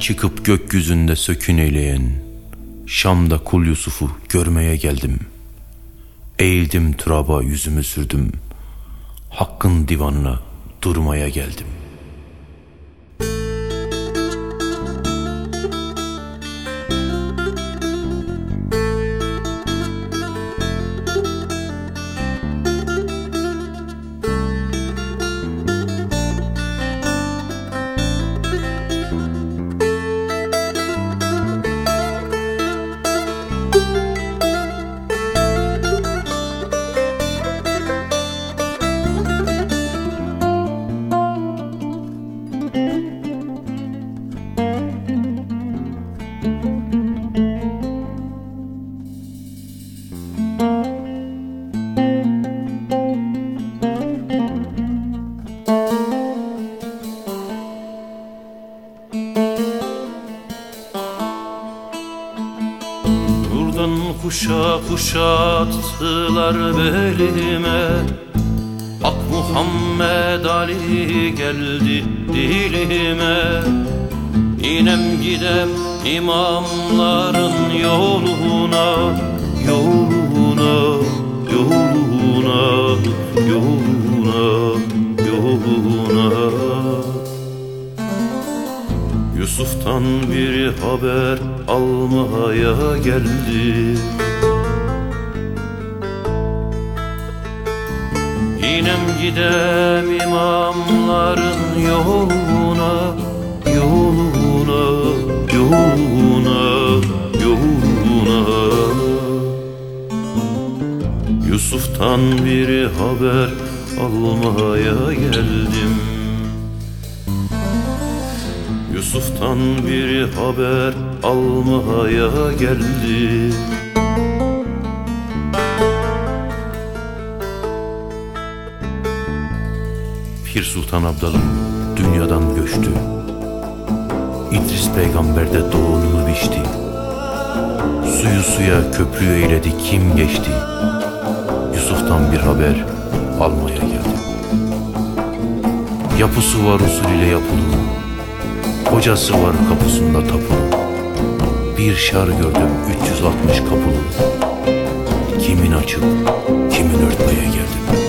Çıkıp gökyüzünde sökün eyleyen Şam'da kul Yusuf'u görmeye geldim. Eğildim turaba yüzümü sürdüm. Hakkın divanına durmaya geldim. Buradan kuşa kuşa attılar belime. Ak Muhammed Ali geldi dilime. İnem gidem imamların yoluna Yoluna, yoluna, yoluna, yoluna Yusuf'tan bir haber almaya geldi. İnem gidem imamların yoluna Yoluna, yoluna, yoluna. Yusuf'tan bir haber almaya geldim Yusuf'tan bir haber almaya geldi. Pir Sultan Abdalım dünyadan göçtü. İdris peygamber de doğumunu biçti. Suyu suya köprü eyledi kim geçti? Yusuf'tan bir haber almaya geldi. Yapısı var usul ile yapılı Kocası var kapısında tapılı Bir şar gördüm 360 kapılı Kimin açıp kimin örtmeye geldim